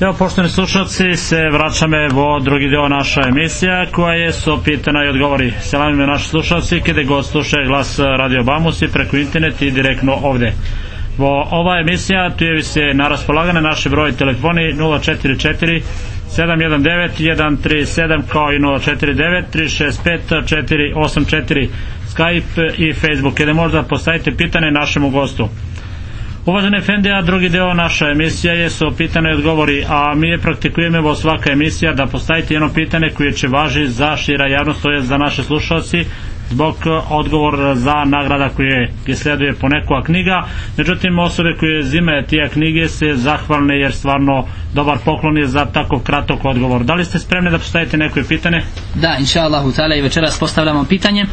Evo, poštovani slušalci, se vraćame vo drugi dio naša emisija koja je so pitana i odgovori. Selamime naši slušalci kada god slušaju glas Radio Bamusi preko internet i direktno ovde. Vo ova emisija tu je se na raspolagane naše broj telefoni 044 719 137 kao i 049 365 484 Skype i Facebook gdje možda postavite pitanje našemu gostu. Uvažene Efendija, drugi deo naša emisija je su i odgovori, a mi je praktikujemo vo svaka emisija da postavite jedno pitanje koje će važi za šira javnost, to je za naše slušalci, zbog odgovor za nagrada koje je po nekova knjiga. Međutim, osobe koje zime tije knjige se zahvalne jer stvarno dobar poklon je za tako kratok odgovor. Da li ste spremni da postavite neko pitanje? Da, inša Allahu i večeras postavljamo pitanje.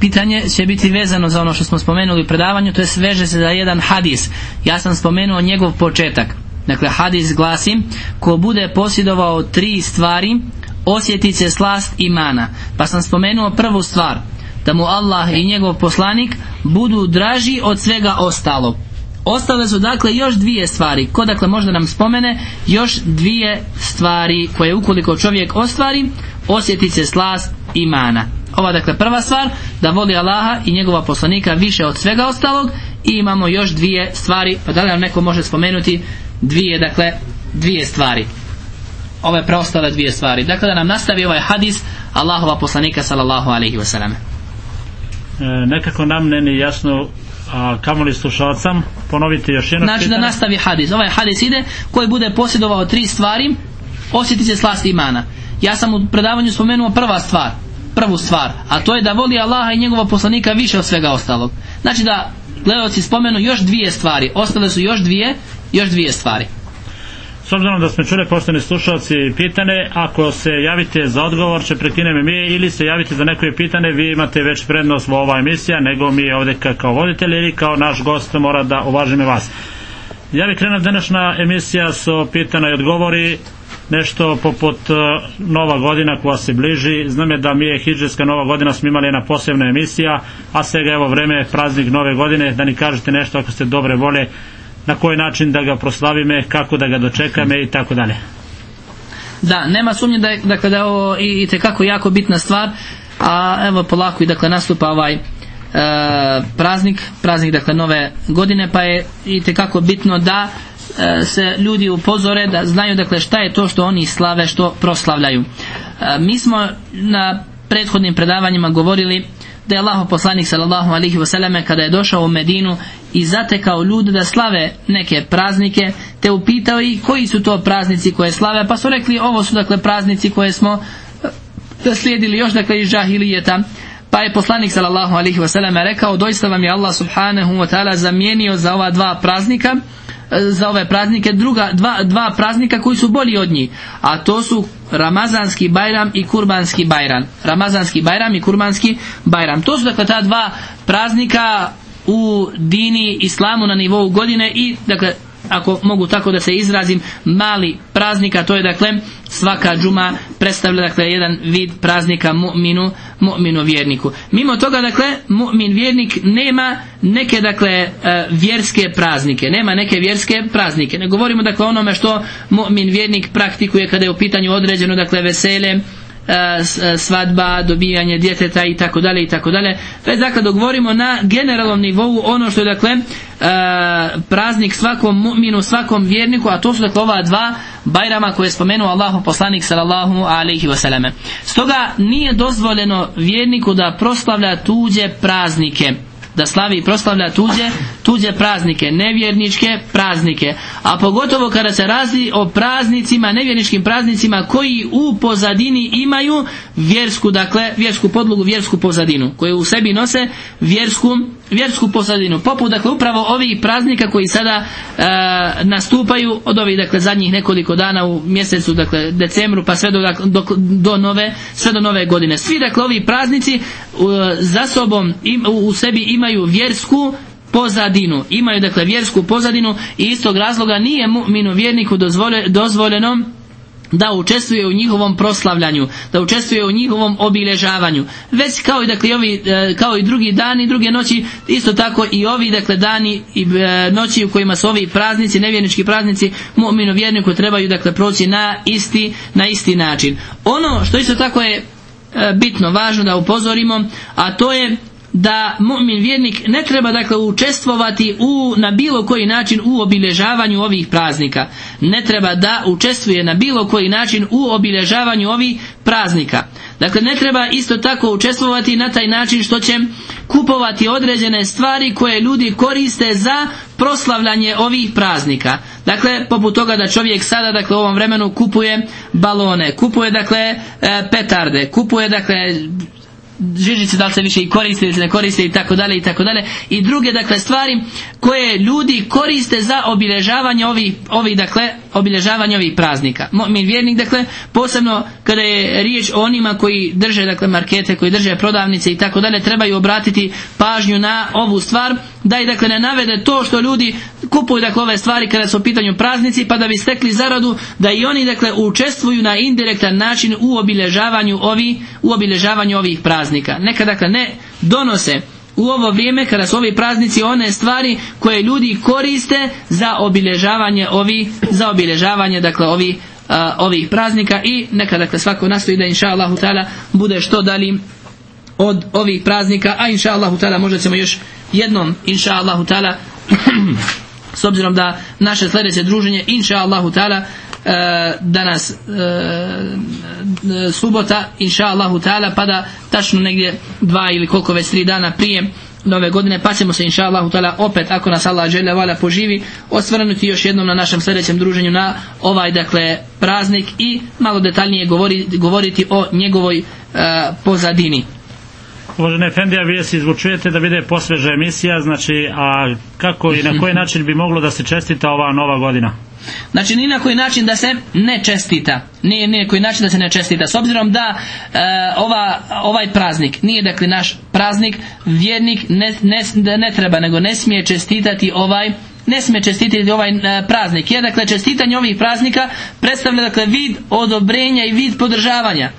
Pitanje će biti vezano za ono što smo spomenuli u predavanju, to je veže se za jedan hadis. Ja sam spomenuo njegov početak. Dakle, hadis glasi, ko bude posjedovao tri stvari, osjetit će slast imana. Pa sam spomenuo prvu stvar, da mu Allah i njegov poslanik budu draži od svega ostalog. Ostale su dakle još dvije stvari. Ko dakle možda nam spomene još dvije stvari koje ukoliko čovjek ostvari, osjetit će slast imana. Ova dakle prva stvar, da voli Allaha i njegova poslanika više od svega ostalog i imamo još dvije stvari, pa da li nam neko može spomenuti dvije, dakle, dvije stvari. Ove preostale dvije stvari. Dakle, da nam nastavi ovaj hadis Allahova poslanika sallallahu alaihi wasallam. E, nekako nam ne ni jasno a kamoli slušalcam ponoviti još jedno Znači da nastavi hadis. Ovaj hadis ide koji bude posjedovao tri stvari osjeti se slast imana. Ja sam u predavanju spomenuo prva stvar prvu stvar, a to je da voli Allaha i njegova poslanika više od svega ostalog. Znači da gledalci spomenu još dvije stvari, ostale su još dvije, još dvije stvari. S obzirom da smo čuli pošteni slušalci pitane, ako se javite za odgovor će prekineme mi ili se javite za neko pitane, vi imate već prednost u ova emisija nego mi ovdje kao voditelj ili kao naš gost mora da uvažime vas. Ja bih krenuo današnja emisija su pitana i odgovori nešto poput e, Nova godina koja se bliži. Znam je da mi je Hidžetska Nova godina smo imali jedna posebna emisija, a svega evo vreme praznik Nove godine, da ni kažete nešto ako ste dobre vole, na koji način da ga proslavime, kako da ga dočekame i tako dalje. Da, nema sumnje da dakle, da je ovo i, i tekako jako bitna stvar, a evo polako i dakle nastupa ovaj e, praznik, praznik dakle nove godine, pa je i tekako bitno da se ljudi upozore da znaju dakle šta je to što oni slave što proslavljaju. E, mi smo na prethodnim predavanjima govorili da je Allah poslanik sallallahu alihi wasallam kada je došao u Medinu i zatekao ljude da slave neke praznike te upitao i koji su to praznici koje slave pa su rekli ovo su dakle praznici koje smo e, slijedili još dakle iz žahilijeta pa je poslanik sallallahu alihi wasallam rekao doista vam je Allah subhanahu wa ta'ala zamijenio za ova dva praznika za ove praznike druga, dva, dva praznika koji su bolji od njih a to su Ramazanski Bajram i Kurbanski Bajram. Ramazanski Bajram i Kurbanski Bajram. To su dakle ta dva praznika u dini islamu na nivou godine i dakle ako mogu tako da se izrazim mali praznika to je dakle svaka džuma predstavlja dakle jedan vid praznika mu'minu mu'minu vjerniku. Mimo toga dakle mu'min vjernik nema neke dakle e, vjerske praznike nema neke vjerske praznike. Ne govorimo dakle onome što mu'min vjernik praktikuje kada je u pitanju određeno dakle vesele svadba, dobijanje djeteta i tako dalje i tako dalje. Već dakle dogovorimo na generalnom nivou ono što je dakle e, praznik svakom mu'minu, svakom vjerniku, a to su dakle ova dva bajrama koje je spomenuo Allahu poslanik sallallahu alaihi wasallam. Stoga nije dozvoljeno vjerniku da proslavlja tuđe praznike da slavi i proslavlja tuđe, tuđe praznike, nevjerničke praznike. A pogotovo kada se razi o praznicima, nevjerničkim praznicima koji u pozadini imaju vjersku, dakle, vjersku podlogu, vjersku pozadinu, koje u sebi nose vjersku, vjersku pozadinu. Poput, dakle, upravo ovih praznika koji sada e, nastupaju od ovih, dakle, zadnjih nekoliko dana u mjesecu, dakle, decembru, pa sve do, dakle, do, do nove, sve do nove godine. Svi, dakle, ovi praznici za sobom im, u sebi imaju vjersku pozadinu. Imaju dakle vjersku pozadinu i iz tog razloga nije mu'minu vjerniku dozvoljeno da učestvuje u njihovom proslavljanju, da učestvuje u njihovom obilježavanju. Već kao i dakle ovi, e, kao i drugi dani, druge noći, isto tako i ovi dakle dani i e, noći u kojima su ovi praznici, nevjernički praznici, mu'minu vjerniku trebaju dakle proći na isti, na isti način. Ono što isto tako je e, bitno, važno da upozorimo, a to je da mu'min vjernik ne treba dakle učestvovati u, na bilo koji način u obilježavanju ovih praznika. Ne treba da učestvuje na bilo koji način u obilježavanju ovih praznika. Dakle, ne treba isto tako učestvovati na taj način što će kupovati određene stvari koje ljudi koriste za proslavljanje ovih praznika. Dakle, poput toga da čovjek sada, dakle, u ovom vremenu kupuje balone, kupuje, dakle, e, petarde, kupuje, dakle, žižice da li se više i koriste ili se ne koriste i tako dalje i tako dalje i druge dakle stvari koje ljudi koriste za obilježavanje ovih, ovih dakle obilježavanje ovih praznika. Mi vjernik dakle posebno kada je riječ o onima koji drže dakle markete, koji drže prodavnice i tako dalje trebaju obratiti pažnju na ovu stvar da i dakle ne navede to što ljudi kupuju dakle ove stvari kada su u pitanju praznici pa da bi stekli zaradu da i oni dakle učestvuju na indirektan način u obilježavanju ovih u obilježavanju ovih praznika. Neka dakle ne donose u ovo vrijeme kada su ovi praznici one stvari koje ljudi koriste za obilježavanje ovi za obilježavanje dakle ovi ovih praznika i neka dakle svako nastoji da inša Allahu bude što dalji od ovih praznika a inša Allahu možda ćemo još jednom inša Allahu s obzirom da naše sljedeće druženje inša Allahu e, danas e, subota inša Allahu ta'ala pada tačno negdje dva ili koliko već tri dana prije nove godine pa ćemo se inša Allahu ta'ala opet ako nas Allah žele vala poživi osvrnuti još jednom na našem sljedećem druženju na ovaj dakle praznik i malo detaljnije govoriti, govoriti o njegovoj e, pozadini Uvažene Efendija, vi se izvučujete da vide posveža emisija, znači, a kako i na koji način bi moglo da se čestita ova nova godina? Znači, ni na koji način da se ne čestita. Nije ni na koji način da se ne čestita. S obzirom da e, ova, ovaj praznik nije dakle naš praznik, vjernik ne, ne, ne treba, nego ne smije čestitati ovaj ne smije čestitati ovaj e, praznik. Jer dakle čestitanje ovih praznika predstavlja dakle vid odobrenja i vid podržavanja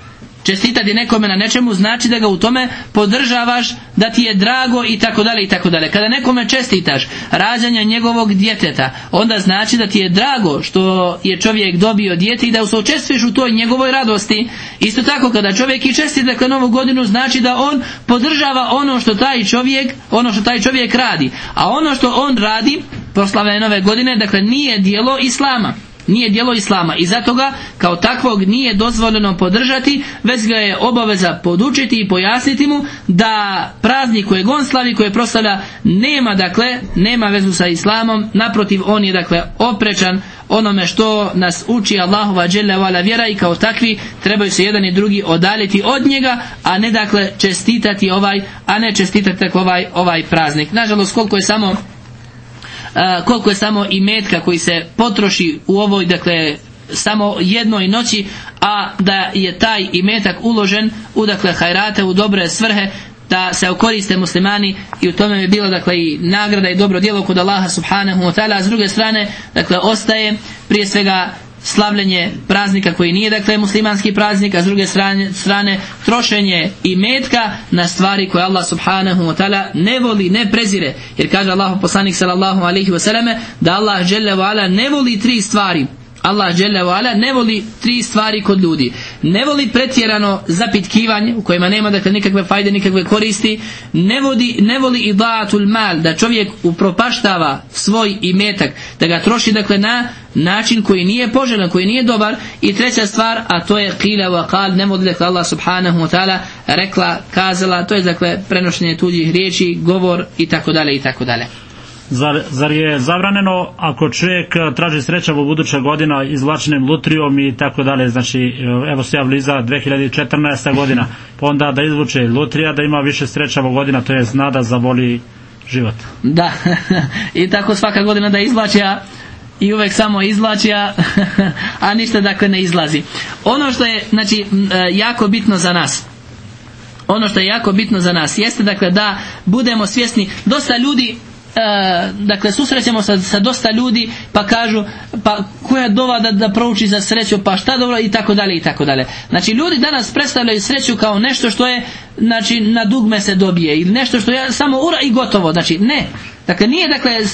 čestitati nekome na nečemu znači da ga u tome podržavaš da ti je drago i tako dalje i tako dalje. Kada nekome čestitaš rađanja njegovog djeteta onda znači da ti je drago što je čovjek dobio dijete i da učestvuješ u toj njegovoj radosti. Isto tako kada čovjek i česti dakle novu godinu znači da on podržava ono što taj čovjek ono što taj čovjek radi. A ono što on radi proslavljanje nove godine dakle nije dijelo islama nije djelo islama. I zato ga kao takvog nije dozvoljeno podržati već ga je obaveza podučiti i pojasniti mu da praznik kojeg on slavi koje proslavlja nema dakle nema vezu sa islamom. Naprotiv on je dakle oprečan onome što nas uči Allahova vala vjera i kao takvi trebaju se jedan i drugi odaljiti od njega a ne dakle čestitati ovaj a ne čestitati ovaj, ovaj praznik. Nažalost koliko je samo koliko je samo i metka koji se potroši u ovoj dakle samo jednoj noći a da je taj imetak uložen u dakle hajrate u dobre svrhe da se okoriste muslimani i u tome bi bilo dakle i nagrada i dobro djelo kod Allaha subhanahu wa ta'ala. A s druge strane dakle ostaje prije svega slavljenje praznika koji nije dakle muslimanski praznik, a s druge strane, strane trošenje i metka na stvari koje Allah subhanahu wa ta'ala ne voli, ne prezire. Jer kaže Allah poslanik sallallahu alaihi wa da Allah ne voli tri stvari Allah ala ne voli tri stvari kod ljudi. Ne voli pretjerano zapitkivanje u kojima nema dakle nikakve fajde, nikakve koristi. Ne, vodi, ne voli idatul mal, da čovjek upropaštava svoj imetak, da ga troši dakle na način koji nije poželjan, koji nije dobar. I treća stvar, a to je qila wa qal, ne voli dakle Allah subhanahu wa ta'ala rekla, kazala, to je dakle prenošenje tuđih riječi, govor i tako dalje i tako dalje. Zar, zar je zabraneno ako čovjek e, traži sreća u buduća godina izvlačenim lutrijom i tako dalje, znači e, evo se ja bliza 2014. godina, pa onda da izvuče lutrija da ima više sreća godina, to je nada za voli život. Da, i tako svaka godina da izvlači, i uvek samo izvlači, a ništa dakle ne izlazi. Ono što je znači, e, jako bitno za nas, ono što je jako bitno za nas jeste dakle da budemo svjesni, dosta ljudi e, dakle susrećemo sa, sa dosta ljudi pa kažu pa koja dova da, da prouči za sreću pa šta dobro i tako dalje i tako dalje. Znači ljudi danas predstavljaju sreću kao nešto što je znači na dugme se dobije ili nešto što je samo ura i gotovo. Znači ne. Dakle, nije dakle e,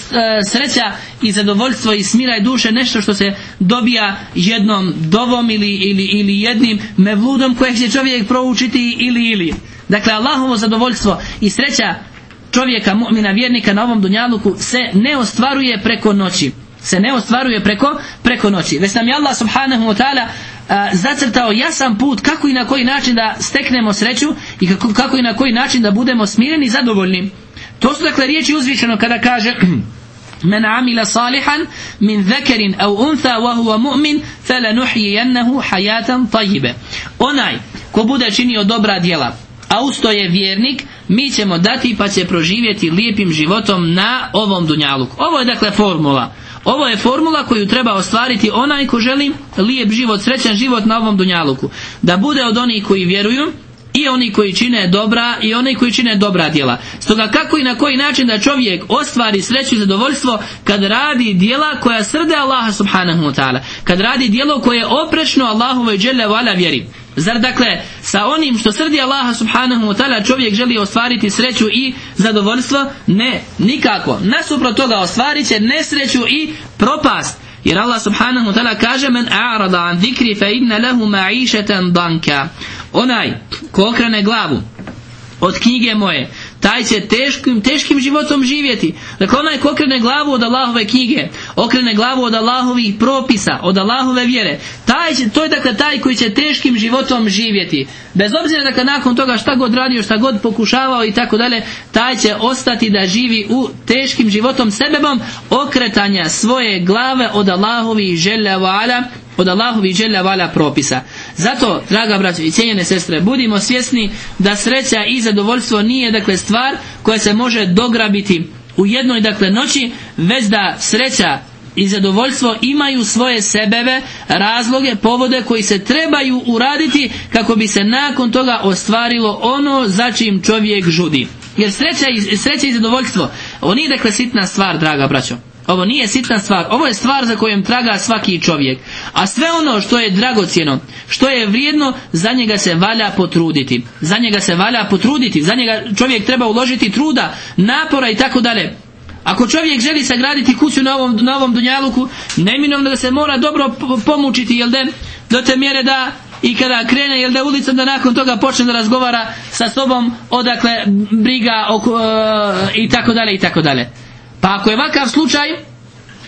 sreća i zadovoljstvo i smira i duše nešto što se dobija jednom dovom ili, ili, ili jednim mevludom kojeg će čovjek proučiti ili ili. Dakle, Allahovo zadovoljstvo i sreća čovjeka, mu'mina, vjernika na ovom dunjaluku se ne ostvaruje preko noći. Se ne ostvaruje preko, preko noći. Već nam je Allah subhanahu wa ta'ala zacrtao jasan put kako i na koji način da steknemo sreću i kako, kako i na koji način da budemo smireni i zadovoljni. To su dakle riječi uzvišeno kada kaže من عمل صالحا من ذكر أو أنثى وهو مؤمن فلنحيينه حياة طيبة onaj ko bude činio dobra djela a usto je vjernik mi ćemo dati pa će proživjeti lijepim životom na ovom dunjaluku ovo je dakle formula ovo je formula koju treba ostvariti onaj ko želi lijep život, srećan život na ovom dunjaluku da bude od onih koji vjeruju i oni koji čine dobra i oni koji čine dobra djela. Stoga kako i na koji način da čovjek ostvari sreću i zadovoljstvo kad radi djela koja srde Allaha subhanahu wa ta'ala. Kad radi djelo koje je oprečno Allahovoj dželle vjeri. Zar dakle sa onim što srdi Allaha subhanahu wa ta'ala čovjek želi ostvariti sreću i zadovoljstvo? Ne, nikako. Nasuprot toga ostvarit će nesreću i propast. Jer Allah subhanahu wa ta'ala kaže men a'rada an zikri fa inna lahu ma'išatan danka. Onaj ko okrene glavu od knjige moje taj će teškim, teškim životom živjeti. Dakle, onaj ko okrene glavu od Allahove knjige, okrene glavu od Allahovih propisa, od Allahove vjere, taj će, to je dakle taj koji će teškim životom živjeti. Bez obzira dakle nakon toga šta god radio, šta god pokušavao i tako dalje, taj će ostati da živi u teškim životom sebebom okretanja svoje glave od Allahovih želja ala od Allahovi želja vala propisa. Zato, draga braćo i cijenjene sestre, budimo svjesni da sreća i zadovoljstvo nije dakle stvar koja se može dograbiti u jednoj dakle noći, već da sreća i zadovoljstvo imaju svoje sebebe, razloge, povode koji se trebaju uraditi kako bi se nakon toga ostvarilo ono za čim čovjek žudi. Jer sreća i, sreća i zadovoljstvo, ovo nije dakle sitna stvar, draga braćo. Ovo nije sitna stvar, ovo je stvar za kojom traga svaki čovjek. A sve ono što je dragocjeno, što je vrijedno, za njega se valja potruditi. Za njega se valja potruditi, za njega čovjek treba uložiti truda, napora i tako dalje. Ako čovjek želi sagraditi kuću na ovom, na ovom dunjaluku, neminovno da se mora dobro pomučiti, jel de, do te mjere da i kada krene jel da ulicom da nakon toga počne da razgovara sa sobom odakle briga oko, e, i tako dalje i tako dalje. Pa ako je ovakav slučaj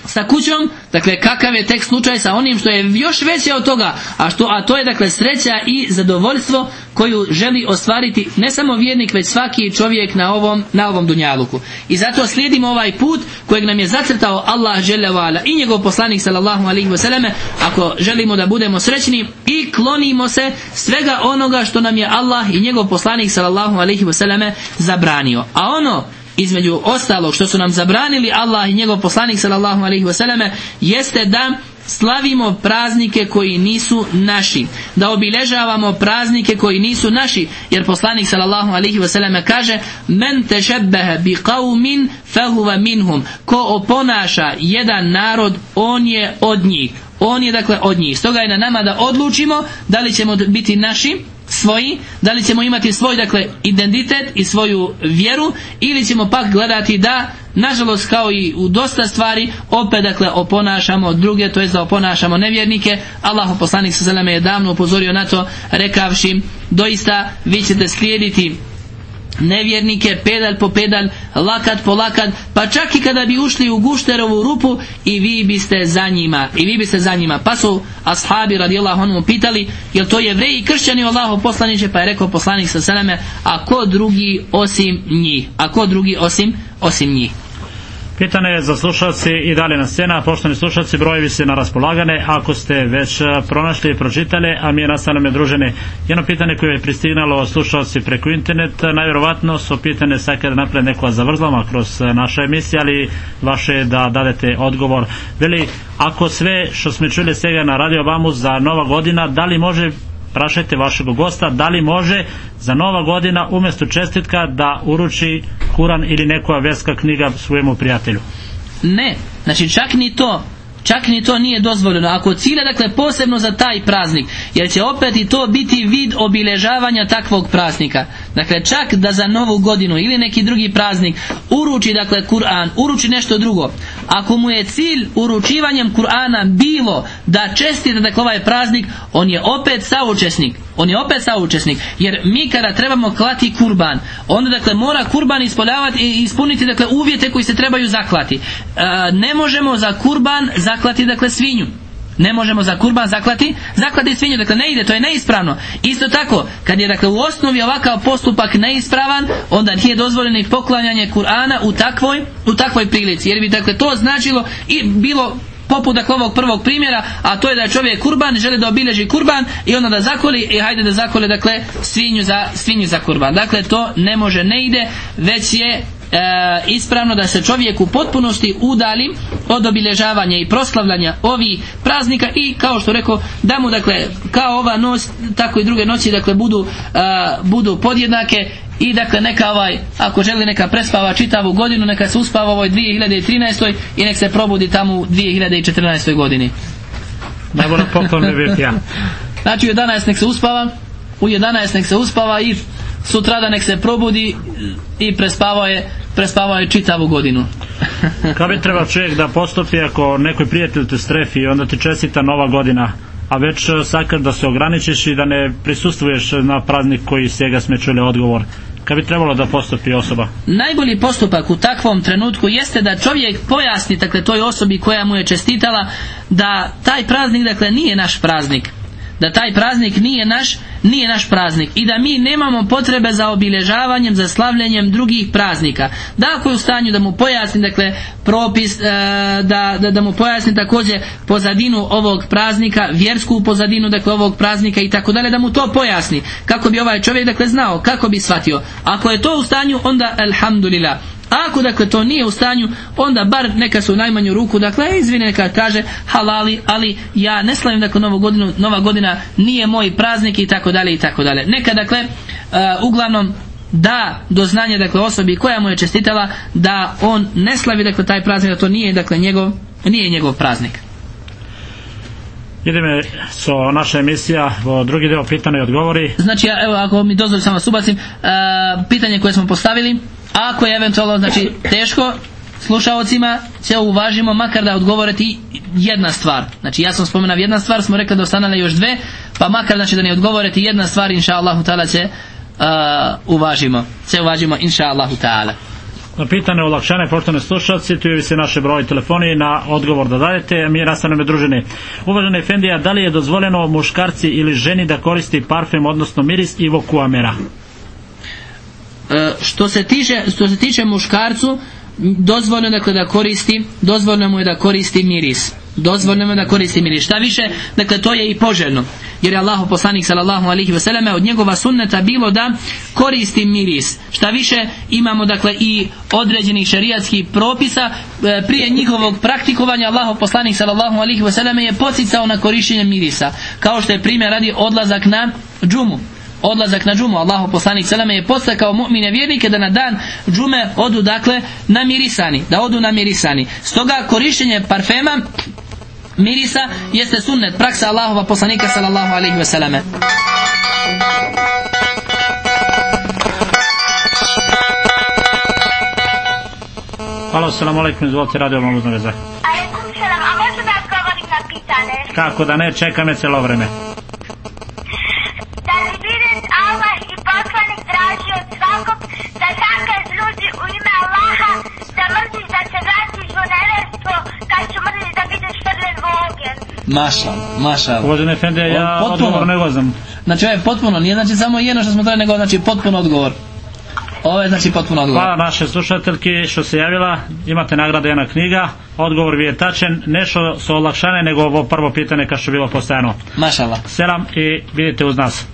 sa kućom, dakle kakav je tek slučaj sa onim što je još veće od toga, a, što, a to je dakle sreća i zadovoljstvo koju želi ostvariti ne samo vjernik, već svaki čovjek na ovom, na ovom dunjaluku. I zato slijedimo ovaj put kojeg nam je zacrtao Allah ala i njegov poslanik sallallahu alaihi wasallam ako želimo da budemo srećni i klonimo se svega onoga što nam je Allah i njegov poslanik sallallahu alaihi wasallam zabranio. A ono između ostalog što su nam zabranili Allah i njegov poslanik sallallahu alaihi wasallam jeste da slavimo praznike koji nisu naši da obilježavamo praznike koji nisu naši. Jer poslanik sallallahu alaihi wasallam kaže men tešebbehe bi qavmin fahuva minhum. Ko oponaša jedan narod on je od njih. On je dakle od njih. Stoga je na nama da odlučimo da li ćemo biti naši svoji, da li ćemo imati svoj dakle identitet i svoju vjeru ili ćemo pak gledati da nažalost kao i u dosta stvari opet dakle oponašamo druge to jest da oponašamo nevjernike. Allah poslanik sa je davno upozorio na to rekavši doista vi ćete slijediti nevjernike pedalj po pedalj, lakat po lakat, pa čak i kada bi ušli u gušterovu rupu i vi biste za njima, i vi biste za njima. Pa su ashabi radijallahu anhu pitali, jel to jevreji i kršćani Allahu poslaniće, pa je rekao poslanik sa seleme, a ko drugi osim njih? A ko drugi osim, osim njih? Pitanje je za slušalci i dalje na scena. Poštovani slušalci, brojevi se na raspolagane. Ako ste već pronašli i pročitali, a mi nastavljamo družene. Jedno pitanje koje je pristignalo slušalci preko interneta, najvjerovatno su pitane sad kada naprave neko zavrzlama kroz naše emisije, ali vaše je da dadete odgovor. Veli, ako sve što smo čuli svega na Radio Vamu za nova godina, da li može prašajte vašeg gosta da li može za nova godina umjesto čestitka da uruči Kuran ili nekoja verska knjiga svojemu prijatelju. Ne, znači čak ni to Čak ni to nije dozvoljeno. Ako cilja, dakle, posebno za taj praznik, jer će opet i to biti vid obilježavanja takvog praznika. Dakle, čak da za novu godinu ili neki drugi praznik uruči, dakle, Kur'an, uruči nešto drugo. Ako mu je cilj uručivanjem Kur'ana bilo da čestite, dakle, ovaj praznik, on je opet saučesnik. On je opet saučesnik. Jer mi kada trebamo klati kurban, onda, dakle, mora kurban ispoljavati i ispuniti, dakle, uvjete koji se trebaju zaklati. E, ne možemo za kurban zaklati dakle svinju ne možemo za kurban zaklati zaklati svinju, dakle ne ide, to je neispravno isto tako, kad je dakle u osnovi ovakav postupak neispravan onda nije dozvoljeno i poklanjanje Kur'ana u takvoj, u takvoj prilici jer bi dakle to značilo i bilo poput dakle ovog prvog primjera, a to je da je čovjek kurban, želi da obilježi kurban i onda da zakoli i hajde da zakoli dakle svinju za, svinju za kurban. Dakle to ne može, ne ide, već je e, ispravno da se čovjek u potpunosti udali od obilježavanja i proslavljanja ovih praznika i kao što rekao da mu dakle kao ova noć tako i druge noći dakle budu, e, budu podjednake i dakle neka ovaj ako želi neka prespava čitavu godinu neka se uspava ovoj 2013. i nek se probudi tamo u 2014. godini Najbolje poklon ne biti ja. znači u 11 nek se uspava u 11 nek se uspava i sutrada nek se probudi i prespavao je, prespavao je čitavu godinu. Kako bi trebao čovjek da postupi ako nekoj prijatelj te strefi i onda ti čestita nova godina, a već sakar da se ograničiš i da ne prisustvuješ na praznik koji sjega sme čuli odgovor. Kad bi trebalo da postupi osoba? Najbolji postupak u takvom trenutku jeste da čovjek pojasni dakle toj osobi koja mu je čestitala da taj praznik dakle nije naš praznik da taj praznik nije naš, nije naš praznik i da mi nemamo potrebe za obilježavanjem, za slavljenjem drugih praznika. Da ako je u stanju da mu pojasni, dakle, propis, e, da, da, da mu pojasni također pozadinu ovog praznika, vjersku pozadinu, dakle, ovog praznika i tako dalje, da mu to pojasni. Kako bi ovaj čovjek, dakle, znao, kako bi shvatio. Ako je to u stanju, onda alhamdulillah. Ako dakle to nije u stanju, onda bar neka su u najmanju ruku, dakle izvine neka kaže halali, ali ja ne slavim dakle novu godinu, nova godina nije moj praznik i tako dalje i tako dalje. Neka dakle uh, uglavnom da do znanja dakle osobi koja mu je čestitala da on ne slavi dakle taj praznik, da to nije dakle njegov, nije njegov praznik. Ideme so naša emisija, o drugi deo pitanja i odgovori. Znači, evo, ako mi dozvolim samo subacim, uh, pitanje koje smo postavili, ako je eventualno znači teško slušaocima se uvažimo makar da odgovoriti jedna stvar znači ja sam spomenuo jedna stvar smo rekli da ostanale još dve pa makar znači da ne odgovoriti jedna stvar inša Allahu ta'ala se uh, uvažimo se uvažimo inša Allahu ta'ala na pitanje olakšane poštovane slušalci, tu je se naše broj telefoni na odgovor da dajete, mi nastavljamo družine. Uvažena Efendija, da li je dozvoljeno muškarci ili ženi da koristi parfem, odnosno miris i vokuamera? E, što se tiče, što se tiče muškarcu dozvoljeno dakle da koristi dozvoljeno mu je da koristi miris. Dozvoljeno mu je da koristi miris. Šta više dakle to je i poželjno. Jer je Allah poslanik sallallahu alaihi wasallam od njegova sunneta bilo da koristi miris. Šta više imamo dakle i određenih šerijatskih propisa. E, prije njihovog praktikovanja Allah poslanik sallallahu alaihi wasallam je poticao na korištenje mirisa. Kao što je primjer radi odlazak na džumu odlazak na džumu Allahu poslanik seleme je postakao mu'mine vjernike da na dan džume odu dakle namirisani da odu namirisani stoga korištenje parfema mirisa jeste sunnet praksa Allahova poslanika sallallahu alaihi wasallam Halo, salamu alaikum, izvolite radio vam uzna veza. Alaikum salam, a možda da odgovorim na pitanje? Kako da ne, čeka me celo vreme. Da li vidim Allah i poslanik traži od svakog da zakaz ljudi u ime Allaha, da mrziš da se vratiš u neverstvo, kad ću mrziš da budeš vrlen u ogen. Maša, maša Uvažene Efendija, ja Potpuno. odgovor ne gozam. znači ovo je potpuno nije znači samo jedno što smo trebali nego znači potpuno odgovor ovo je znači potpuno odgovor Hvala naše slušateljki što se javila, imate nagrada jedna knjiga, odgovor vi je tačen, nešto su olakšane nego ovo prvo pitanje kao što je bilo postajano. mašala Selam i vidite uz nas.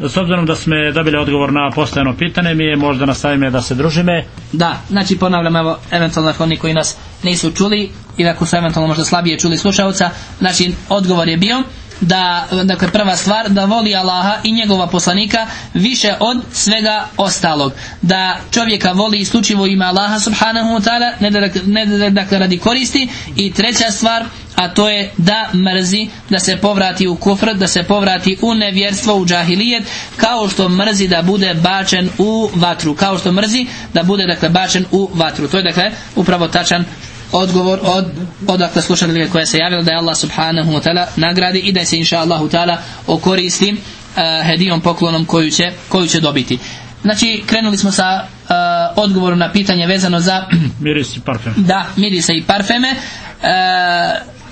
S obzirom da smo dobili odgovor na postojano pitanje, mi je možda nastavime da se družime. Da, znači ponavljam evo, eventualno oni koji nas nisu čuli ili ako su eventualno možda slabije čuli slušalca, znači odgovor je bio da, dakle prva stvar, da voli Allaha i njegova poslanika više od svega ostalog. Da čovjeka voli isključivo ima Allaha subhanahu wa ta'ala, ne da, ne da dakle radi koristi i treća stvar, a to je da mrzi da se povrati u kufr, da se povrati u nevjerstvo, u džahilijet, kao što mrzi da bude bačen u vatru, kao što mrzi da bude dakle bačen u vatru. To je dakle upravo tačan odgovor od odakle slušatelja koja se javila da je Allah subhanahu wa ta'ala nagradi i da se inša Allahu ta'ala okoristi uh, hedijom poklonom koju će, koju će dobiti. Znači, krenuli smo sa uh, odgovorom na pitanje vezano za Miris i parfem. da, mirise i parfeme uh,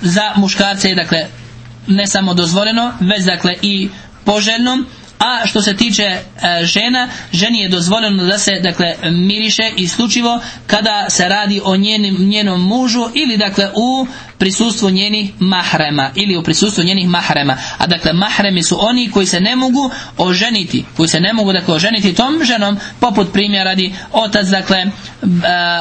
za muškarce je dakle ne samo dozvoljeno, već dakle i poželjno a što se tiče e, žena, ženi je dozvoljeno da se dakle miriše isključivo kada se radi o njenim, njenom mužu ili dakle u prisustvu njenih mahrema ili u prisustvu njenih mahrema. A dakle mahremi su oni koji se ne mogu oženiti koji se ne mogu dakle oženiti tom ženom poput primjera radi otac dakle e,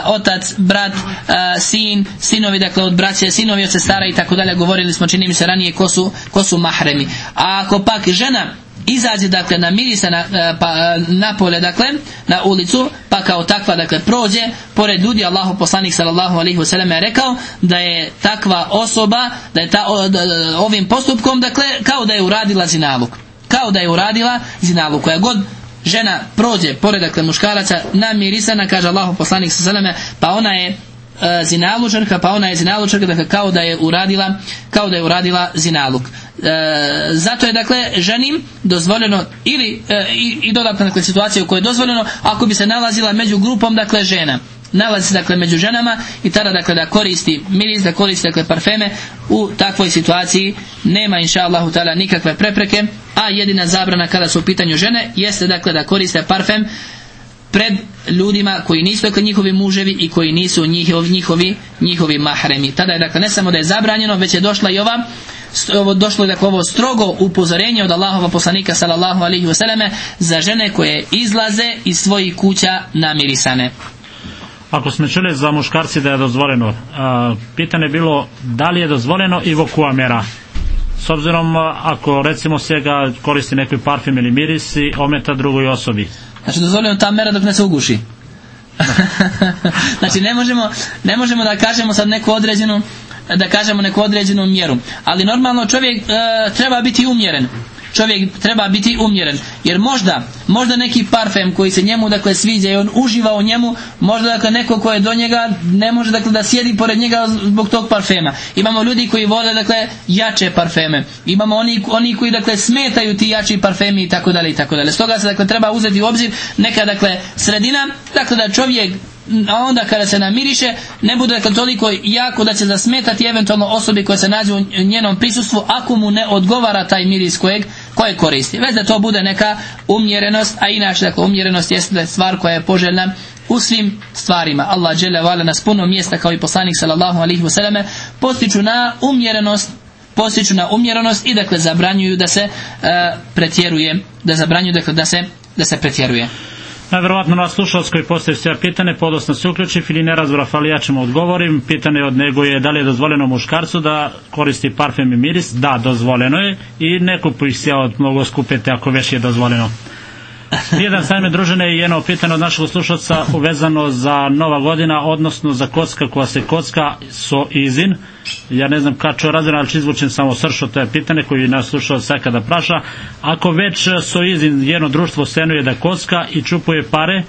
otac, brat, e, sin sinovi dakle od braće, sinovi od sestara i tako dalje. Govorili smo čini mi se ranije ko su, ko su mahremi. A ako pak žena izađe dakle na mirisa na, e, pa, e, na pole dakle na ulicu pa kao takva dakle prođe pored ljudi. Allahu poslanik sallallahu alejhi ve je rekao da je takva osoba da je ta, ovim postupkom dakle kao da je uradila zinaluk. Kao da je uradila zinaluk. Koja god žena prođe pored dakle muškaraca na mirisana kaže Allahu poslanik sallallahu alejhi pa ona je e, zinalučarka, pa ona je zinalučarka dakle, kao da je uradila kao da je uradila zinaluk. E, zato je dakle ženim dozvoljeno ili e, i, i dodatna dakle, situacija u kojoj je dozvoljeno ako bi se nalazila među grupom dakle žena nalazi se dakle među ženama i tada dakle da koristi miris, da koristi dakle parfeme u takvoj situaciji nema inša Allahu nikakve prepreke a jedina zabrana kada su u pitanju žene jeste dakle da koriste parfem pred ljudima koji nisu dakle njihovi muževi i koji nisu njihovi, njihovi, njihovi mahremi. Tada je dakle ne samo da je zabranjeno, već je došla i ova ovo došlo je dakle ovo strogo upozorenje od Allahova poslanika sallallahu alaihi wasallam za žene koje izlaze iz svojih kuća namirisane. Ako smo čuli za muškarci da je dozvoljeno, pitanje je bilo da li je dozvoljeno i vokuamera. S obzirom ako recimo se ga koristi neki parfum ili miris i ometa drugoj osobi. Znači dozvoljeno ta mera dok ne se uguši. znači ne možemo, ne možemo da kažemo sad neku određenu da kažemo neku određenu mjeru. Ali normalno čovjek e, treba biti umjeren. Čovjek treba biti umjeren. Jer možda, možda neki parfem koji se njemu dakle sviđa i on uživa u njemu, možda dakle neko ko je do njega ne može dakle da sjedi pored njega zbog tog parfema. Imamo ljudi koji vole dakle jače parfeme. Imamo oni, oni koji dakle smetaju ti jači parfemi i tako dalje i tako dalje. Stoga se dakle treba uzeti u obzir neka dakle sredina, dakle da čovjek a onda kada se namiriše ne bude dakle toliko jako da će zasmetati eventualno osobi koja se nađe u njenom prisustvu ako mu ne odgovara taj miris kojeg koje koristi. Već da to bude neka umjerenost, a inače dakle umjerenost jeste stvar koja je poželjna u svim stvarima. Allah dželle vala nas puno mjesta kao i poslanik sallallahu alejhi ve selleme postiču na umjerenost postiču na umjerenost i dakle zabranjuju da se uh, pretjeruje, da zabranjuju dakle da se da se pretjeruje. Najverovatno nas slušalac koji postaje sve pitane, podosno se uključi ili ne razvora, ali ja ćemo odgovorim. Pitanje od nego je da li je dozvoljeno muškarcu da koristi parfem i miris. Da, dozvoljeno je i ne kupuj se od mnogo skupete ako već je dozvoljeno. Jedan sajme družine je jedno pitanje od našeg slušalca uvezano za nova godina, odnosno za kocka koja se kocka so izin. Ja ne znam kad ću razina, ali ću izvučen samo sršo, to je pitanje koji nas slušao sad kada praša. Ako već so izin jedno društvo stenuje da kocka i čupuje pare,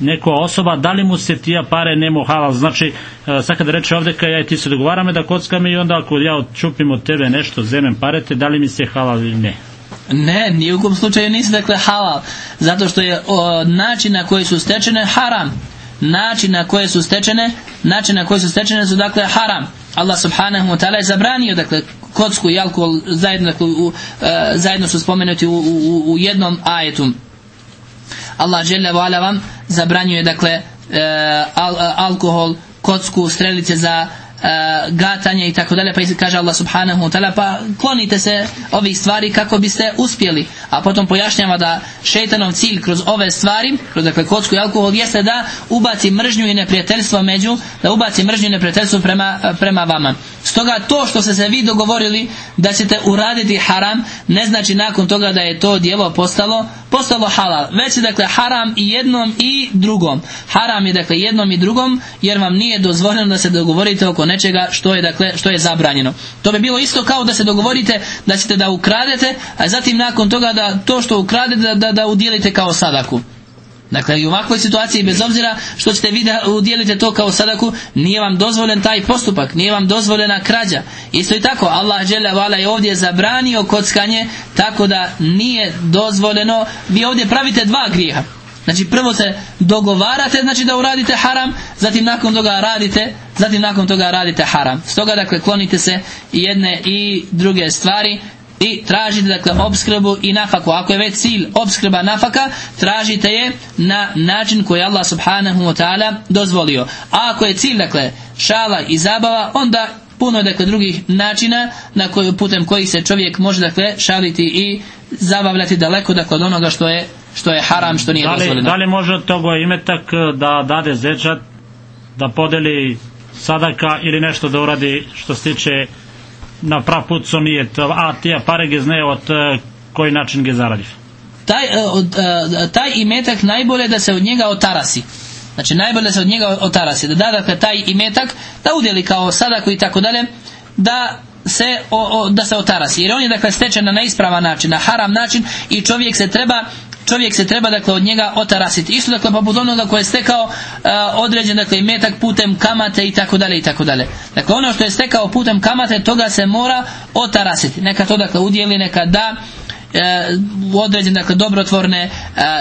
neko osoba, da li mu se tija pare nemo halal, znači sad kada reče ovde kad ja i ti se dogovarame da kockame i onda ako ja čupim od tebe nešto, zemem parete, da li mi se halal ili ne? Ne, ni u kom slučaju nisi dakle halal, zato što je o, način na koji su stečene haram. Način na koje su stečene, način na koji su stečene su dakle haram. Allah subhanahu wa ta'ala je zabranio dakle kocku i alkohol zajedno, dakle, u, e, zajedno su spomenuti u, u, u jednom ajetu. Allah dželle vam zabranjuje dakle e, al, alkohol, kocku, strelice za gatanje i tako dalje pa kaže Allah subhanahu wa ta'ala pa klonite se ovih stvari kako biste uspjeli. A potom pojašnjava da šeitanov cilj kroz ove stvari kroz dakle kocku i alkohol jeste da ubaci mržnju i neprijateljstvo među da ubaci mržnju i neprijateljstvo prema, prema vama. Stoga to što ste se vi dogovorili da ćete uraditi haram ne znači nakon toga da je to djelo postalo postalo halal. Već je dakle haram i jednom i drugom. Haram je dakle jednom i drugom jer vam nije dozvoljeno da se dogovorite oko nečega što je dakle što je zabranjeno to bi bilo isto kao da se dogovorite da ćete da ukradete a zatim nakon toga da to što ukradete da, da, da udjelite kao sadaku Dakle, i u ovakvoj situaciji, bez obzira što ćete vi da udjelite to kao sadaku, nije vam dozvoljen taj postupak, nije vam dozvoljena krađa. Isto i tako, Allah je ovdje zabranio kockanje, tako da nije dozvoljeno, vi ovdje pravite dva grijeha. Znači prvo se dogovarate znači da uradite haram, zatim nakon toga radite, zatim nakon toga radite haram. Stoga dakle klonite se i jedne i druge stvari i tražite dakle opskrbu i nafaku. Ako je već cilj opskrba nafaka, tražite je na način koji Allah subhanahu wa ta'ala dozvolio. A ako je cilj dakle šala i zabava, onda puno dakle drugih načina na koji, putem kojih se čovjek može dakle šaliti i zabavljati daleko dakle od onoga što je što je haram, što nije da li, dozvoljeno. Da li može toga imetak da dade zečat, da podeli sadaka ili nešto da uradi što se tiče na prav put co nije, a tija pare ge zne od koji način ge zaradiš? Taj, od, taj imetak najbolje da se od njega otarasi. Znači najbolje se od njega otarasi. Da da dakle taj imetak da udjeli kao sadaku i tako dalje da se o, o, da se otarasi. Jer on je dakle stečen na neispravan način, na haram način i čovjek se treba čovjek se treba dakle od njega otarasiti. Isto dakle poput onoga koji je stekao uh, određen dakle metak putem kamate i tako dalje i tako dalje. Dakle ono što je stekao putem kamate toga se mora otarasiti. Neka to dakle udjeli, neka da u određene dakle dobrotvorne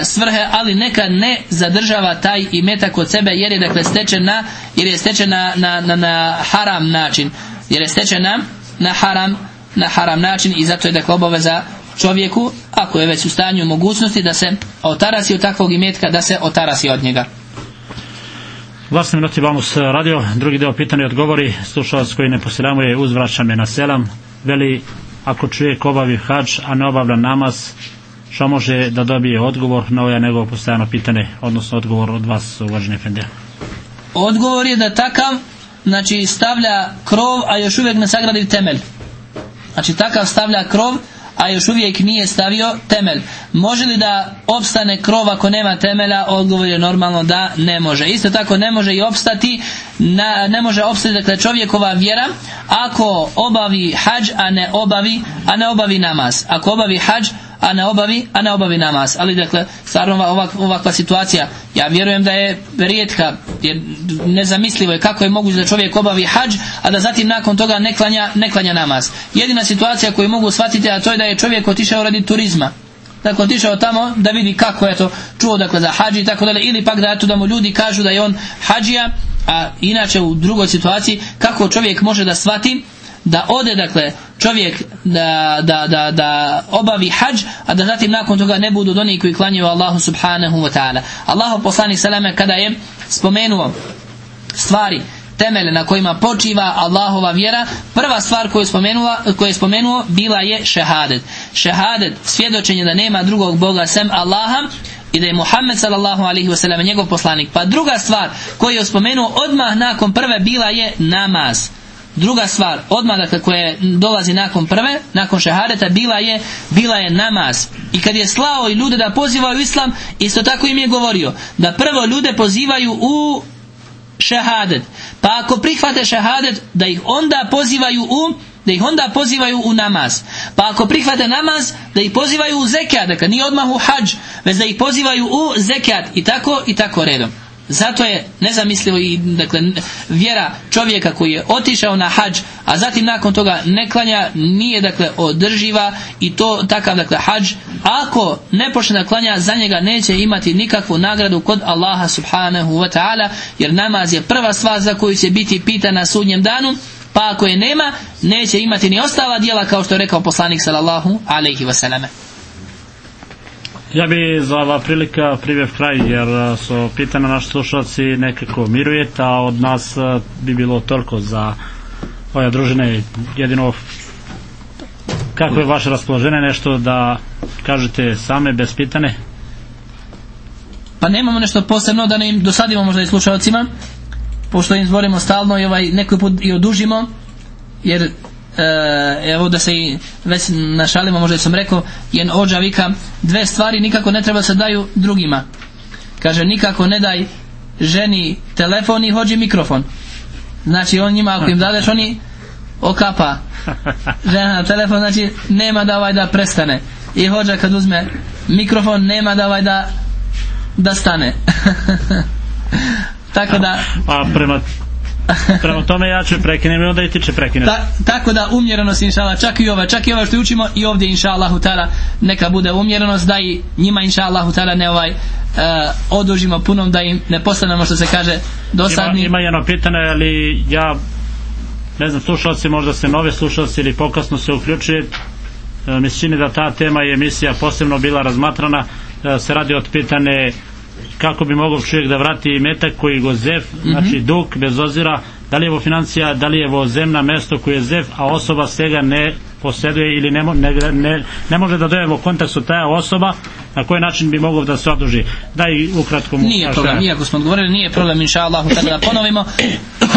svrhe, ali neka ne zadržava taj imetak kod sebe jer je dakle stečen na jer je stečen na, na, na, na haram način. Jer je stečen na, na haram na haram način i zato je dakle obaveza čovjeku, ako je već u stanju mogućnosti da se otarasi od takvog imetka, da se otarasi od njega. Glasni minuti Bamus radio, drugi deo pitanja i odgovori, slušalac koji ne posilamuje uzvraća me na selam, veli ako čovjek obavi hađ, a ne obavlja namaz, što može da dobije odgovor na ovo je njegovo postojano pitanje, odnosno odgovor od vas, uvaženi Efendija? Odgovor je da takav, znači stavlja krov, a još uvijek ne sagradi temelj. Znači takav stavlja krov, a još uvijek nije stavio temelj. Može li da opstane krov ako nema temelja? Odgovor je normalno da ne može. Isto tako ne može i opstati na, ne može opstati dakle čovjekova vjera ako obavi hađ a ne obavi a ne obavi namaz. Ako obavi hađ a ne obavi, a ne obavi namaz. Ali dakle, stvarno ovak, ovakva situacija, ja vjerujem da je rijetka, jer nezamislivo je kako je moguće da čovjek obavi hađ, a da zatim nakon toga ne klanja, ne klanja namaz. Jedina situacija koju mogu shvatiti, a to je da je čovjek otišao radi turizma. Dakle, otišao tamo da vidi kako je to čuo dakle, za hađi i tako dalje, ili pak da, eto, da mu ljudi kažu da je on hađija, a inače u drugoj situaciji kako čovjek može da shvati da ode dakle čovjek da, da, da, da obavi hađ a da zatim nakon toga ne budu oni koji klanjaju Allahu subhanahu wa ta'ala. Allahu poslanik salame kada je spomenuo stvari temele na kojima počiva Allahova vjera prva stvar koju spomenula, koju je spomenuo bila je šehadet. Šehadet, svjedočenje da nema drugog Boga sem Allaha i da je Muhammed sallallahu alaihi wasallam njegov poslanik. Pa druga stvar koju je spomenuo odmah nakon prve bila je namaz Druga stvar, odmah dakle koja dolazi nakon prve, nakon šehadeta, bila je, bila je namaz. I kad je slao i ljude da pozivaju islam, isto tako im je govorio da prvo ljude pozivaju u šehadet. Pa ako prihvate šehadet, da ih onda pozivaju u da ih onda pozivaju u namaz. Pa ako prihvate namaz, da ih pozivaju u zekat, dakle nije odmah u hađ, već da ih pozivaju u zekat i tako i tako redom. Zato je nezamislivo i dakle, vjera čovjeka koji je otišao na hađ, a zatim nakon toga ne klanja, nije dakle održiva i to takav dakle hađ, ako ne počne da klanja, za njega neće imati nikakvu nagradu kod Allaha subhanahu wa ta'ala, jer namaz je prva stvar za koju će biti pitan na sudnjem danu, pa ako je nema, neće imati ni ostala dijela kao što je rekao poslanik sallallahu alaihi wasallam. Ja bi za ova prilika privjev kraj jer su pitana naši slušalci nekako mirujete, a od nas bi bilo toliko za ove družine. Jedino kako je vaše raspoloženje nešto da kažete same bez pitane Pa nemamo nešto posebno da ne im dosadimo možda i slušalcima, pošto im zborimo stalno i ovaj neki put i odužimo, jer e, evo da se i već našalimo, možda sam rekao, jen ođa vika, dve stvari nikako ne treba se daju drugima. Kaže, nikako ne daj ženi telefon i hođi mikrofon. Znači, on njima, ako im dadeš, oni okapa. Žena na telefon, znači, nema da ovaj da prestane. I hođa kad uzme mikrofon, nema da ovaj da da stane. Tako da a prema prema tome ja ću prekinem i onda i ti će prekinuti. Ta, tako da umjerenost inšala čak i ova čak i ova što učimo i ovdje inša Allahu ta'ala neka bude umjerenost da i njima inša Allahu ta'ala ne ovaj uh, odužimo punom da im ne postanemo što se kaže dosadni. Ima, ima jedno pitanje ali ja ne znam slušalci možda se nove slušalci ili pokasno se uključuje e, mi se čini da ta tema i emisija posebno bila razmatrana e, se radi od pitane kako bi mogao čovjek da vrati metak koji go -hmm. znači dug bez ozira da li je ovo financija, da li je ovo zemna mesto koje je zev, a osoba svega ne posjeduje ili ne, ne, ne, ne može da doje u kontakt sa ta osoba na koji način bi mogao da se oduži. Daj ukratko mu nije problem, iako smo odgovorili nije problem inša Allahu tako da ponovimo.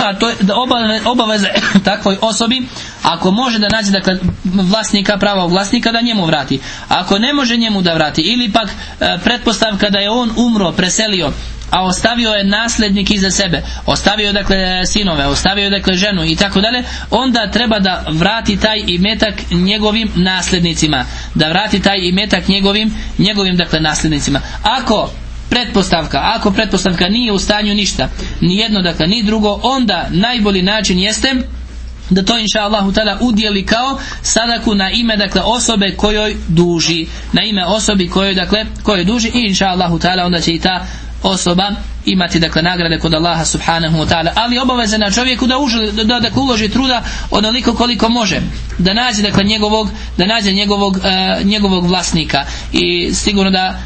A to je da obaveze, obaveze takvoj osobi ako može da nađe dakle, vlasnika pravog vlasnika da njemu vrati. Ako ne može njemu da vrati ili pak e, pretpostavka da je on umro, preselio a ostavio je naslednik iza sebe. Ostavio je dakle sinove ostavio je dakle ženu i tako dalje. Onda treba da vrati taj imetak njegovim naslednicima da vrati taj imetak njegovim njegovim dakle naslednicima ako pretpostavka, ako pretpostavka nije u stanju ništa, ni jedno dakle, ni drugo, onda najbolji način jeste da to inša Allahu tada udjeli kao sadaku na ime dakle osobe kojoj duži. Na ime osobi kojoj dakle kojoj duži i inša Allahu tada onda će i ta osoba imati dakle nagrade kod Allaha subhanahu wa ta'ala ali obaveze na čovjeku da, uži, da, da dakle, uloži truda onoliko koliko može da nađe dakle njegovog da nađe njegovog, uh, njegovog vlasnika. I sigurno da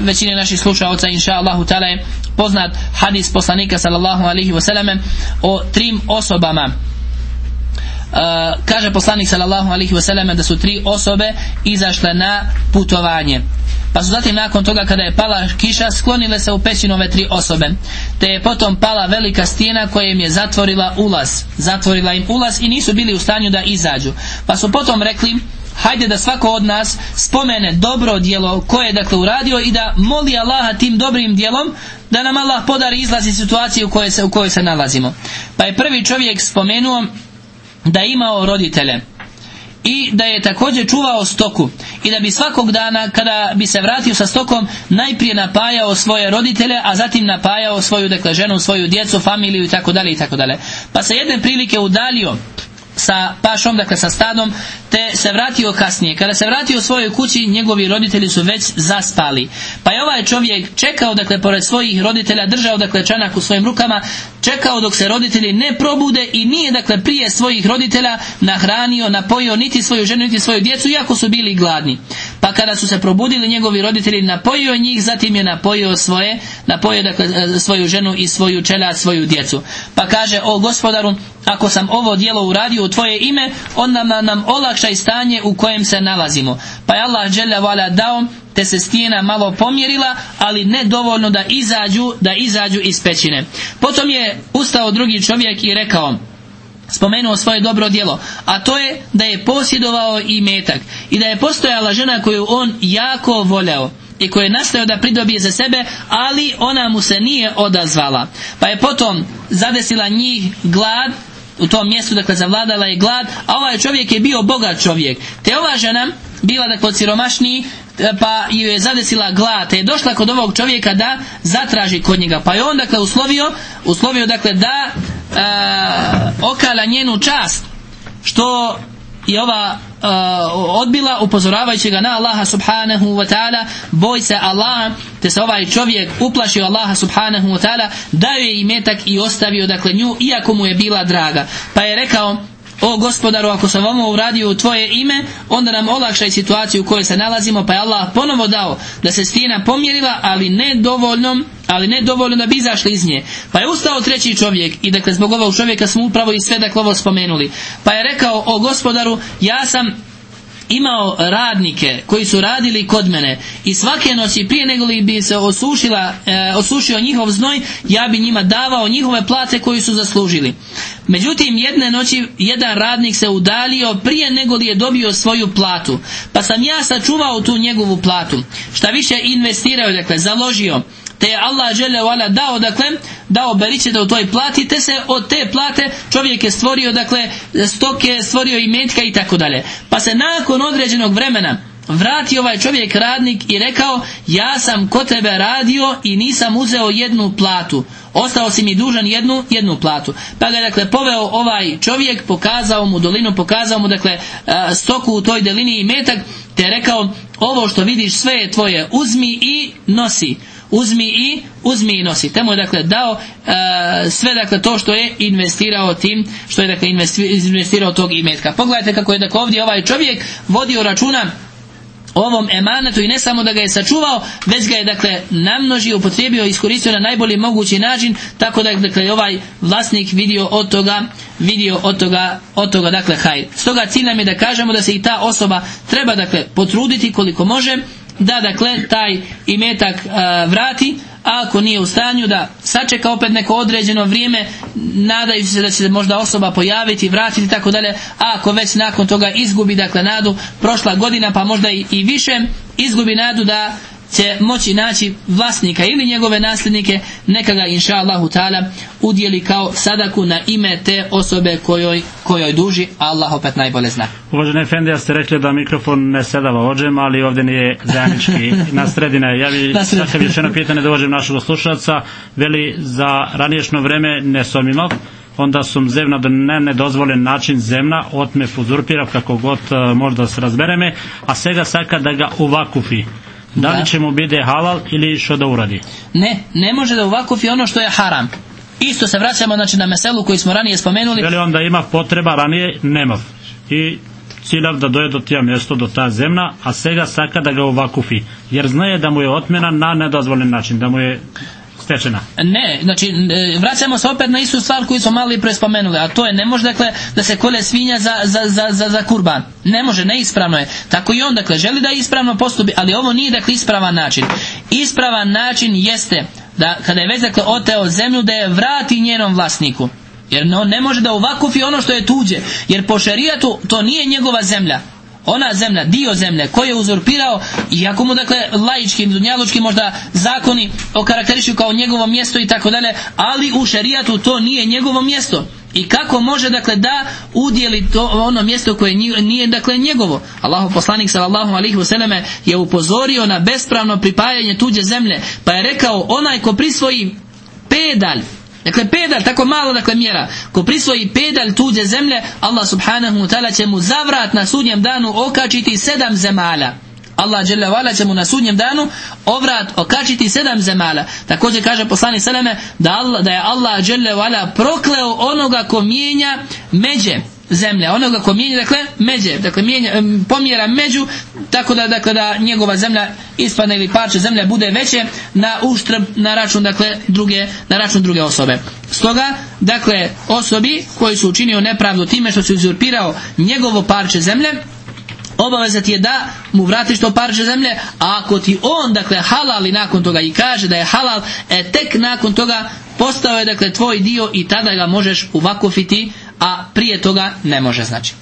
većine naših slušaoca inša Allahu ta'ala je poznat hadis poslanika sallallahu alihi wasallam o trim osobama kaže poslanik sallallahu alaihi wasallam da su tri osobe izašle na putovanje. Pa su zatim nakon toga kada je pala kiša sklonile se u pećinu ove tri osobe te je potom pala velika stijena koja im je zatvorila ulaz. Zatvorila im ulaz i nisu bili u stanju da izađu. Pa su potom rekli hajde da svako od nas spomene dobro djelo koje je dakle uradio i da moli Allaha tim dobrim djelom da nam Allah podari izlaz iz situacije u kojoj se, u kojoj se nalazimo. Pa je prvi čovjek spomenuo da je imao roditelje i da je također čuvao stoku i da bi svakog dana kada bi se vratio sa stokom najprije napajao svoje roditelje a zatim napajao svoju dakle ženu, svoju djecu, familiju i tako dalje i tako dalje. Pa se jedne prilike udalio sa pašom, dakle sa stadom, te se vratio kasnije. Kada se vratio u svojoj kući, njegovi roditelji su već zaspali. Pa je ovaj čovjek čekao, dakle, pored svojih roditelja, držao, dakle, čanak u svojim rukama, čekao dok se roditelji ne probude i nije, dakle, prije svojih roditelja nahranio, napojio niti svoju ženu, niti svoju djecu, iako su bili gladni. Pa kada su se probudili njegovi roditelji, napojio njih, zatim je napojio svoje, napojio, dakle, svoju ženu i svoju čela, svoju djecu. Pa kaže, o gospodaru, ako sam ovo dijelo uradio u tvoje ime, onda nam olakšaj stanje u kojem se nalazimo. Pa je Allah dželjavala dao, te se stijena malo pomjerila, ali ne dovoljno da izađu, da izađu iz pećine. Potom je ustao drugi čovjek i rekao, spomenuo svoje dobro djelo, a to je da je posjedovao i metak i da je postojala žena koju on jako voljao i koju je nastao da pridobije za sebe, ali ona mu se nije odazvala. Pa je potom zadesila njih glad u tom mjestu, dakle zavladala je glad, a ovaj čovjek je bio bogat čovjek. Te ova žena bila dakle siromašniji, pa ju je zadesila glad, te je došla kod ovog čovjeka da zatraži kod njega. Pa je on dakle uslovio, uslovio dakle da okala njenu čast, što je ova uh, odbila upozoravajući ga na Allaha subhanahu wa ta'ala boj se Allaha te se ovaj čovjek uplašio Allaha subhanahu wa ta'ala dao je imetak i ostavio dakle nju iako mu je bila draga. Pa je rekao o gospodaru ako sam vam uradio u tvoje ime onda nam olakšaj situaciju u kojoj se nalazimo pa je Allah ponovo dao da se stijena pomjerila ali ne dovoljnom ali ne dovoljno da bi izašli iz nje. Pa je ustao treći čovjek i dakle zbog ovog čovjeka smo upravo i sve dakle ovo spomenuli. Pa je rekao o gospodaru ja sam imao radnike koji su radili kod mene. I svake noći prije nego li bi se osušila, e, osušio njihov znoj ja bi njima davao njihove plate koji su zaslužili. Međutim jedne noći jedan radnik se udalio prije nego li je dobio svoju platu. Pa sam ja sačuvao tu njegovu platu. Šta više investirao dakle založio te je Allah dželle dao dakle dao beriče da u toj plati te se od te plate čovjek je stvorio dakle stoke stvorio i metka i tako dalje. Pa se nakon određenog vremena vrati ovaj čovjek radnik i rekao ja sam kod tebe radio i nisam uzeo jednu platu. Ostao si mi dužan jednu, jednu platu. Pa ga dakle poveo ovaj čovjek pokazao mu dolinu pokazao mu dakle stoku u toj delini i metak te rekao ovo što vidiš sve je tvoje uzmi i nosi uzmi i uzmi i nosi. Temu je dakle dao e, sve dakle to što je investirao tim, što je dakle investirao tog imetka. Pogledajte kako je dakle ovdje ovaj čovjek vodio računa ovom emanetu i ne samo da ga je sačuvao, već ga je dakle namnožio, upotrijebio i iskoristio na najbolji mogući način, tako da je dakle ovaj vlasnik vidio od toga, vidio od toga, od toga dakle hajr. Stoga cilj nam je da kažemo da se i ta osoba treba dakle potruditi koliko može da dakle taj imetak e, vrati a ako nije u stanju da sačeka opet neko određeno vrijeme nadajući se da će se možda osoba pojaviti vratiti i tako dalje a ako već nakon toga izgubi dakle nadu prošla godina pa možda i, i više izgubi nadu da će moći naći vlasnika ili njegove nasljednike neka ga inša Allahu ta'ala udjeli kao sadaku na ime te osobe kojoj, kojoj duži Allah opet najbolje zna. Uvažene Efendija ste rekli da mikrofon ne sedava ođem ali ovdje nije zajednički na sredina ja bi takav još jedno pitanje da uvažem našeg slušalca. Veli za raniječno vreme ne sam imao onda sam zemna da ne nedozvoljen način zemna otme uzurpira kako god uh, možda se razbereme a svega saka da ga uvakufi дали да. ќе му биде халал или што да уради. Не, не може да увакуфи оно што е харам. Исто се враќаме значи на меселу кој смо ранije споменули. Дали он да има потреба ранije немав. И цилав да дојде до тие место, до таа земна, а сега сака да го увакуфи, јер знае да му е отмена на недозволен начин, да му е stečena. Ne, znači e, vraćamo se opet na istu stvar koju smo mali pre spomenuli, a to je ne može dakle da se kolje svinja za, za, za, za, za kurban. Ne može, neispravno je. Tako i on dakle želi da ispravno postupi, ali ovo nije dakle ispravan način. Ispravan način jeste da kada je već dakle oteo zemlju da je vrati njenom vlasniku. Jer on ne može da uvakufi ono što je tuđe. Jer po šerijatu to nije njegova zemlja ona zemlja, dio zemlje koji je uzurpirao iako mu dakle laički, dunjalučki možda zakoni okarakterišu kao njegovo mjesto i tako dalje, ali u šerijatu to nije njegovo mjesto. I kako može dakle da udjeli to ono mjesto koje nije dakle njegovo. Allahu poslanik sallallahu alejhi ve je upozorio na bespravno pripajanje tuđe zemlje, pa je rekao onaj ko prisvoji pedalj Dakle, pedalj, tako malo dakle mjera. Ko prisvoji pedalj tuđe zemlje, Allah subhanahu wa ta'ala će mu zavrat na sudnjem danu okačiti sedam zemalja. Allah dželle će mu na sudnjem danu ovrat okačiti sedam zemala. Također kaže poslanik seleme da Allah da je Allah dželle prokleo onoga ko mijenja međe zemlje, onoga ko mijenja, dakle, međe, dakle, mijenja, pomjera među, tako da, dakle, da njegova zemlja ispadne ili parče zemlje bude veće na uštrb, na račun, dakle, druge, na račun druge osobe. Stoga, dakle, osobi koji su učinio nepravdu time što se uzurpirao njegovo parče zemlje, obaveza ti je da mu vratiš to parče zemlje, a ako ti on, dakle, halal i nakon toga i kaže da je halal, e, tek nakon toga postao je, dakle, tvoj dio i tada ga možeš uvakufiti a prije toga ne može znači.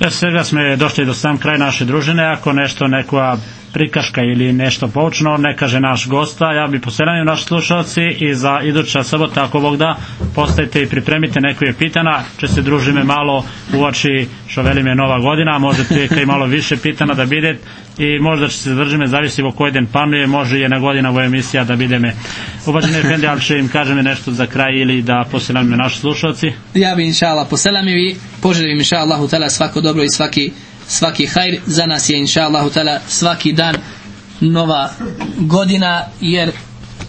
Ja svega smo došli do sam kraj naše družine, ako nešto nekoja prikaška ili nešto poučno, ne kaže naš gosta, ja bi poselanio naši slušalci i za iduća sabota ako Bog da, postavite i pripremite neke pitana, će se družime malo uoči što velim je nova godina, možete i malo više pitana da bidete i možda će se držime zavisivo koji den panuje, može je na godina u emisija da bideme. Uvaženi Efendi, ali će im kažem nešto za kraj ili da poselam me naši slušalci. Ja bi inša Allah poselam i poželim inša Allahu svako dobro i svaki svaki hajr. Za nas je inša Allahu svaki dan nova godina jer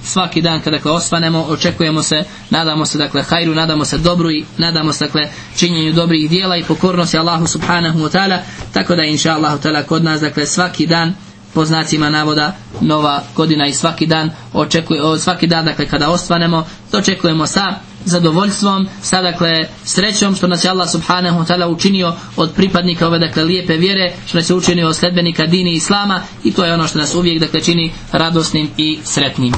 svaki dan kada dakle osvanemo očekujemo se nadamo se dakle hajru nadamo se dobru i nadamo se dakle činjenju dobrih dijela i pokornosti Allahu subhanahu wa ta'ala. Tako da inša Allahu ta'ala kod nas dakle svaki dan po znacima navoda nova godina i svaki dan očekuje, svaki dan dakle kada osvanemo očekujemo sa zadovoljstvom, sa dakle srećom što nas je Allah subhanahu wa ta'ala učinio od pripadnika ove dakle lijepe vjere, što nas je učinio od sledbenika dini islama i to je ono što nas uvijek dakle čini radosnim i sretnim.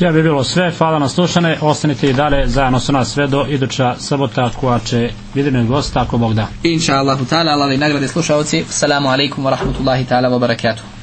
To bi bilo sve, hvala na slušane, ostanite i dalje zajedno sa nas sve do iduća sabota koja će vidjeti gosta ako Bog da. Inša Allahu ta'ala, Allah i nagrade slušalci, assalamu alaikum wa rahmatullahi ta'ala wa barakatuh.